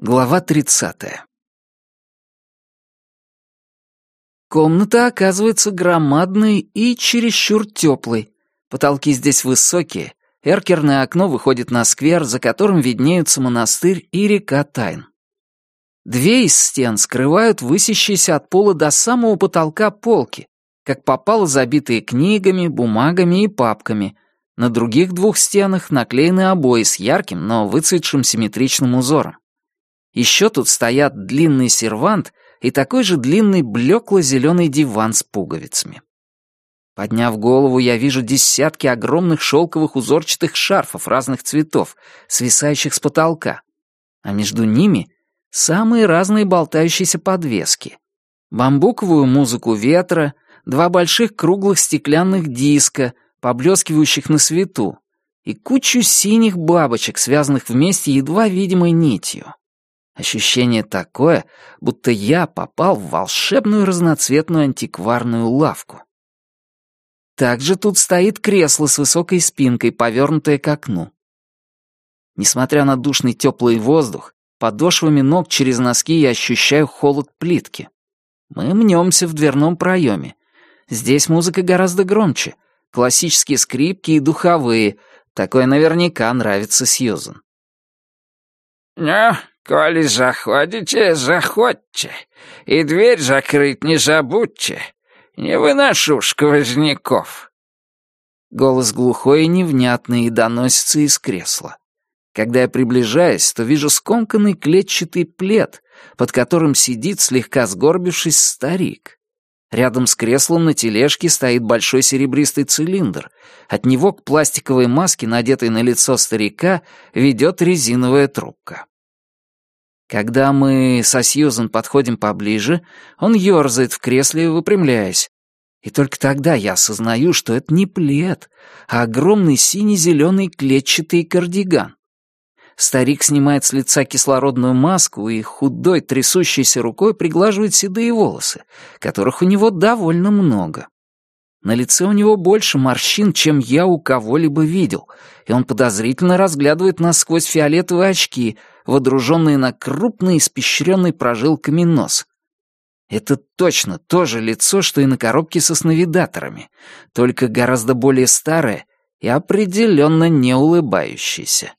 Глава 30. Комната оказывается громадной и чересчур теплой. Потолки здесь высокие, эркерное окно выходит на сквер, за которым виднеются монастырь и река Тайн. Две из стен скрывают высящиеся от пола до самого потолка полки, как попало забитые книгами, бумагами и папками. На других двух стенах наклеены обои с ярким, но выцветшим симметричным узором. Еще тут стоят длинный сервант и такой же длинный блекло-зеленый диван с пуговицами. Подняв голову, я вижу десятки огромных шелковых узорчатых шарфов разных цветов, свисающих с потолка. А между ними самые разные болтающиеся подвески. Бамбуковую музыку ветра, два больших круглых стеклянных диска, поблескивающих на свету, и кучу синих бабочек, связанных вместе едва видимой нитью. Ощущение такое, будто я попал в волшебную разноцветную антикварную лавку. Также тут стоит кресло с высокой спинкой, повернутое к окну. Несмотря на душный теплый воздух, подошвами ног через носки я ощущаю холод плитки. Мы мнемся в дверном проеме. Здесь музыка гораздо громче. Классические скрипки и духовые. Такое наверняка нравится Сьюзан. «Ну, коли заходите, заходьте, и дверь закрыть не забудьте. Не выношу сквозняков». Голос глухой и невнятный и доносится из кресла. Когда я приближаюсь, то вижу скомканный клетчатый плед, под которым сидит, слегка сгорбившись, старик. Рядом с креслом на тележке стоит большой серебристый цилиндр. От него к пластиковой маске, надетой на лицо старика, ведет резиновая трубка. Когда мы со Сьюзен подходим поближе, он ёрзает в кресле, выпрямляясь. И только тогда я осознаю, что это не плед, а огромный сине-зеленый клетчатый кардиган. Старик снимает с лица кислородную маску и худой, трясущейся рукой приглаживает седые волосы, которых у него довольно много. На лице у него больше морщин, чем я у кого-либо видел, и он подозрительно разглядывает нас сквозь фиолетовые очки, водруженные на крупный, испещренный прожилками нос. Это точно то же лицо, что и на коробке со сновидаторами, только гораздо более старое и определенно не улыбающееся.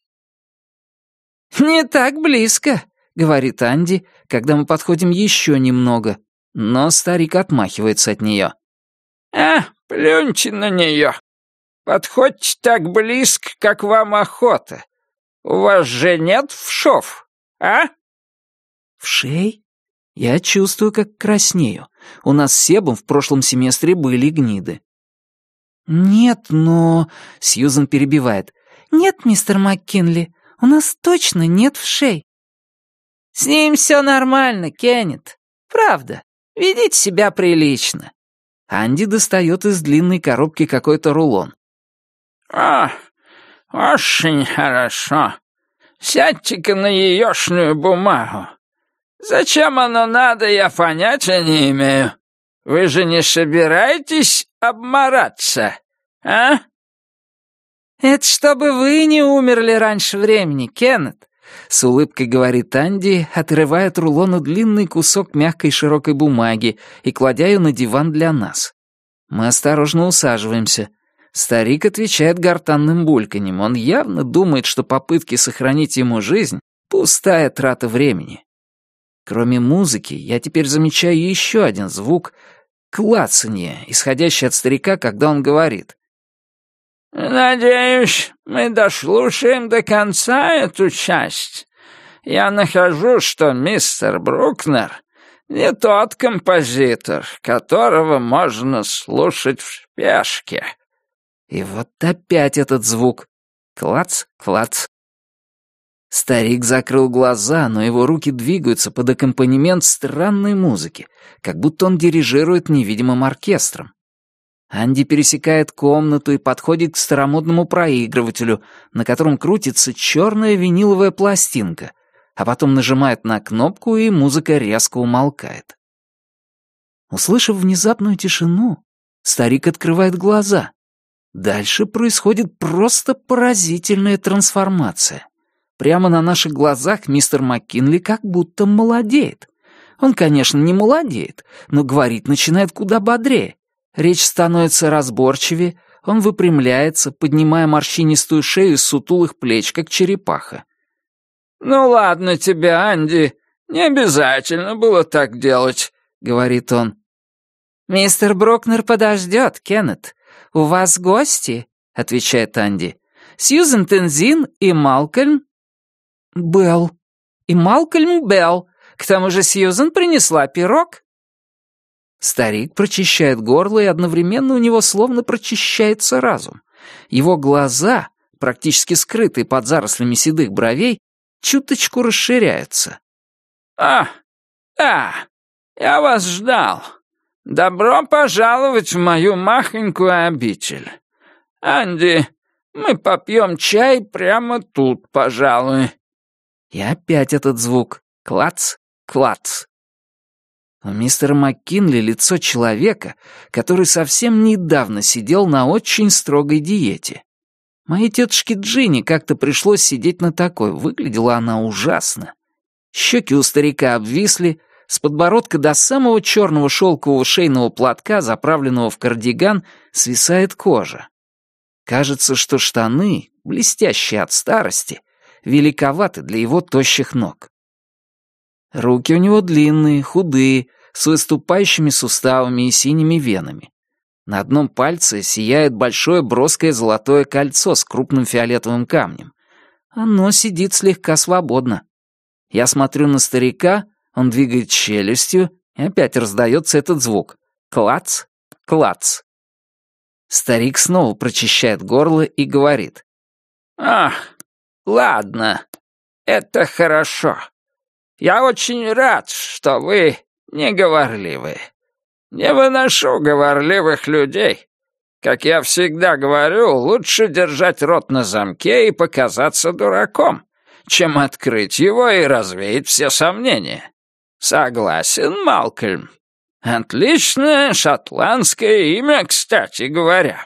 «Не так близко», — говорит Анди, когда мы подходим еще немного, но старик отмахивается от нее. «А, Плюньте на нее. Подходьте так близко, как вам охота. У вас же нет вшов, а? Вшей? Я чувствую, как краснею. У нас с Себом в прошлом семестре были гниды. «Нет, но...» — Сьюзан перебивает. «Нет, мистер МакКинли, у нас точно нет вшей». «С ним все нормально, Кеннет. Правда. Ведите себя прилично. Анди достает из длинной коробки какой-то рулон. «А, очень хорошо. Сядьте-ка на яешную бумагу. Зачем оно надо, я понятия не имею. Вы же не собираетесь обмораться, а?» «Это чтобы вы не умерли раньше времени, Кеннет», — с улыбкой говорит Анди, отрывая от рулона длинный кусок мягкой широкой бумаги и кладя ее на диван для нас. Мы осторожно усаживаемся. Старик отвечает гортанным бульканьем. Он явно думает, что попытки сохранить ему жизнь — пустая трата времени. Кроме музыки, я теперь замечаю еще один звук — клацанье, исходящее от старика, когда он говорит. «Надеюсь, мы дослушаем до конца эту часть. Я нахожу, что мистер Брукнер не тот композитор, которого можно слушать в спешке». И вот опять этот звук. Клац, клац. Старик закрыл глаза, но его руки двигаются под аккомпанемент странной музыки, как будто он дирижирует невидимым оркестром. Анди пересекает комнату и подходит к старомодному проигрывателю, на котором крутится черная виниловая пластинка, а потом нажимает на кнопку, и музыка резко умолкает. Услышав внезапную тишину, старик открывает глаза. Дальше происходит просто поразительная трансформация. Прямо на наших глазах мистер МакКинли как будто молодеет. Он, конечно, не молодеет, но говорить начинает куда бодрее. Речь становится разборчивее, он выпрямляется, поднимая морщинистую шею из сутулых плеч, как черепаха. «Ну ладно тебе, Анди, не обязательно было так делать», — говорит он. «Мистер Брокнер подождет, Кеннет. У вас гости?» — отвечает Анди. «Сьюзен Тензин и Малкольм Белл. И Малкольм Белл. К тому же Сьюзен принесла пирог. Старик прочищает горло, и одновременно у него словно прочищается разум. Его глаза, практически скрытые под зарослями седых бровей, чуточку расширяются. «А, да, я вас ждал. Добро пожаловать в мою махонькую обитель. Анди, мы попьем чай прямо тут, пожалуй. И опять этот звук. Клац, клац. У мистера МакКинли лицо человека, который совсем недавно сидел на очень строгой диете. Моей тетушке Джинни как-то пришлось сидеть на такой, выглядела она ужасно. Щеки у старика обвисли, с подбородка до самого черного шелкового шейного платка, заправленного в кардиган, свисает кожа. Кажется, что штаны, блестящие от старости, великоваты для его тощих ног. Руки у него длинные, худые, с выступающими суставами и синими венами. На одном пальце сияет большое броское золотое кольцо с крупным фиолетовым камнем. Оно сидит слегка свободно. Я смотрю на старика, он двигает челюстью, и опять раздается этот звук. Клац, клац. Старик снова прочищает горло и говорит. «Ах, «Ладно, это хорошо. Я очень рад, что вы неговорливы. Не выношу говорливых людей. Как я всегда говорю, лучше держать рот на замке и показаться дураком, чем открыть его и развеять все сомнения. Согласен, Малкольм? Отличное шотландское имя, кстати говоря».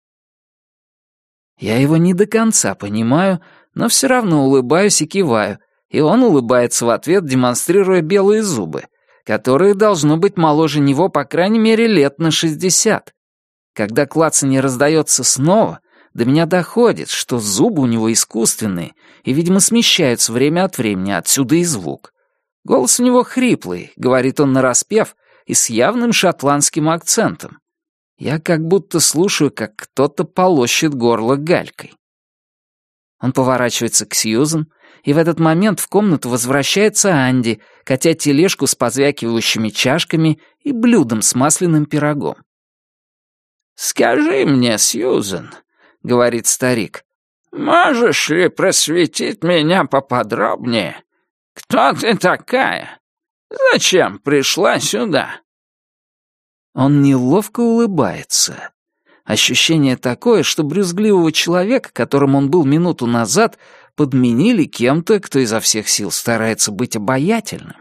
Я его не до конца понимаю, но все равно улыбаюсь и киваю, и он улыбается в ответ, демонстрируя белые зубы, которые должно быть моложе него по крайней мере лет на шестьдесят. Когда клацанье раздается снова, до меня доходит, что зубы у него искусственные и, видимо, смещаются время от времени, отсюда и звук. Голос у него хриплый, говорит он нараспев и с явным шотландским акцентом. Я как будто слушаю, как кто-то полощет горло галькой. Он поворачивается к Сьюзен, и в этот момент в комнату возвращается Анди, катя тележку с позвякивающими чашками и блюдом с масляным пирогом. «Скажи мне, Сьюзен», — говорит старик, — «можешь ли просветить меня поподробнее? Кто ты такая? Зачем пришла сюда?» Он неловко улыбается. Ощущение такое, что брюзгливого человека, которым он был минуту назад, подменили кем-то, кто изо всех сил старается быть обаятельным.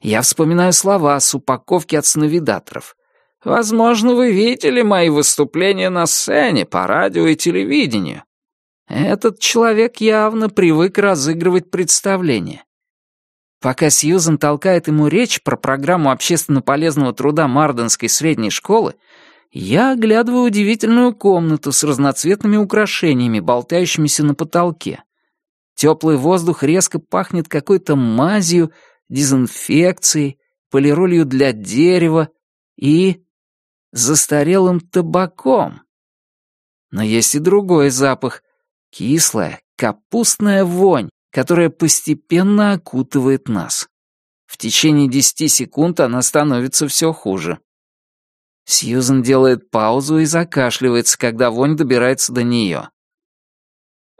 Я вспоминаю слова с упаковки от сновидаторов. «Возможно, вы видели мои выступления на сцене, по радио и телевидению. Этот человек явно привык разыгрывать представления. Пока Сьюзен толкает ему речь про программу общественно полезного труда Марденской средней школы, я оглядываю удивительную комнату с разноцветными украшениями, болтающимися на потолке. Теплый воздух резко пахнет какой-то мазью, дезинфекцией, полиролью для дерева и застарелым табаком. Но есть и другой запах — кислая, капустная вонь, которая постепенно окутывает нас. В течение десяти секунд она становится все хуже. Сьюзен делает паузу и закашливается, когда вонь добирается до нее.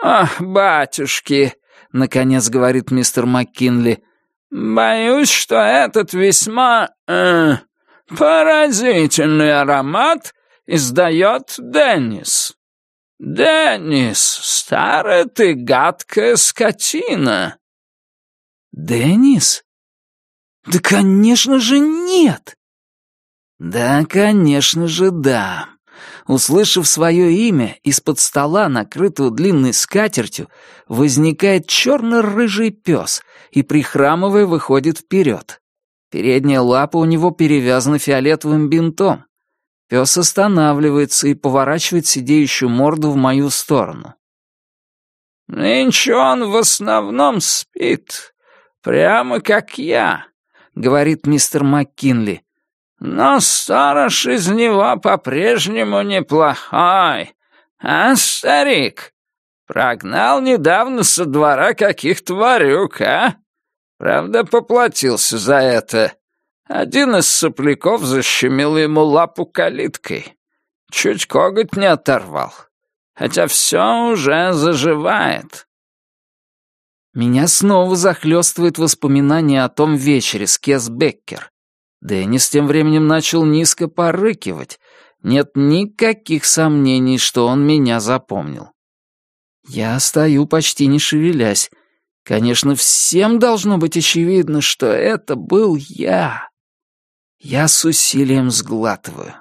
«Ах, батюшки!» — наконец говорит мистер МакКинли. «Боюсь, что этот весьма... Э, поразительный аромат издает Деннис. Деннис, старая ты гадкая скотина!» «Деннис? Да, конечно же, нет!» Да, конечно же, да. Услышав свое имя, из-под стола, накрытого длинной скатертью, возникает черно-рыжий пес и, прихрамывая, выходит вперед. Передняя лапа у него перевязана фиолетовым бинтом. Пес останавливается и поворачивает сидеющую морду в мою сторону. «Нынче он в основном спит, прямо как я», — говорит мистер МакКинли. «Но сторож из него по-прежнему неплохой. А, старик? Прогнал недавно со двора каких-то ворюк, а? Правда, поплатился за это. Один из сопляков защемил ему лапу калиткой. Чуть коготь не оторвал. Хотя все уже заживает. Меня снова захлестывает воспоминание о том вечере с Кес Беккер. Деннис тем временем начал низко порыкивать. Нет никаких сомнений, что он меня запомнил. Я стою почти не шевелясь. Конечно, всем должно быть очевидно, что это был я. Я с усилием сглатываю.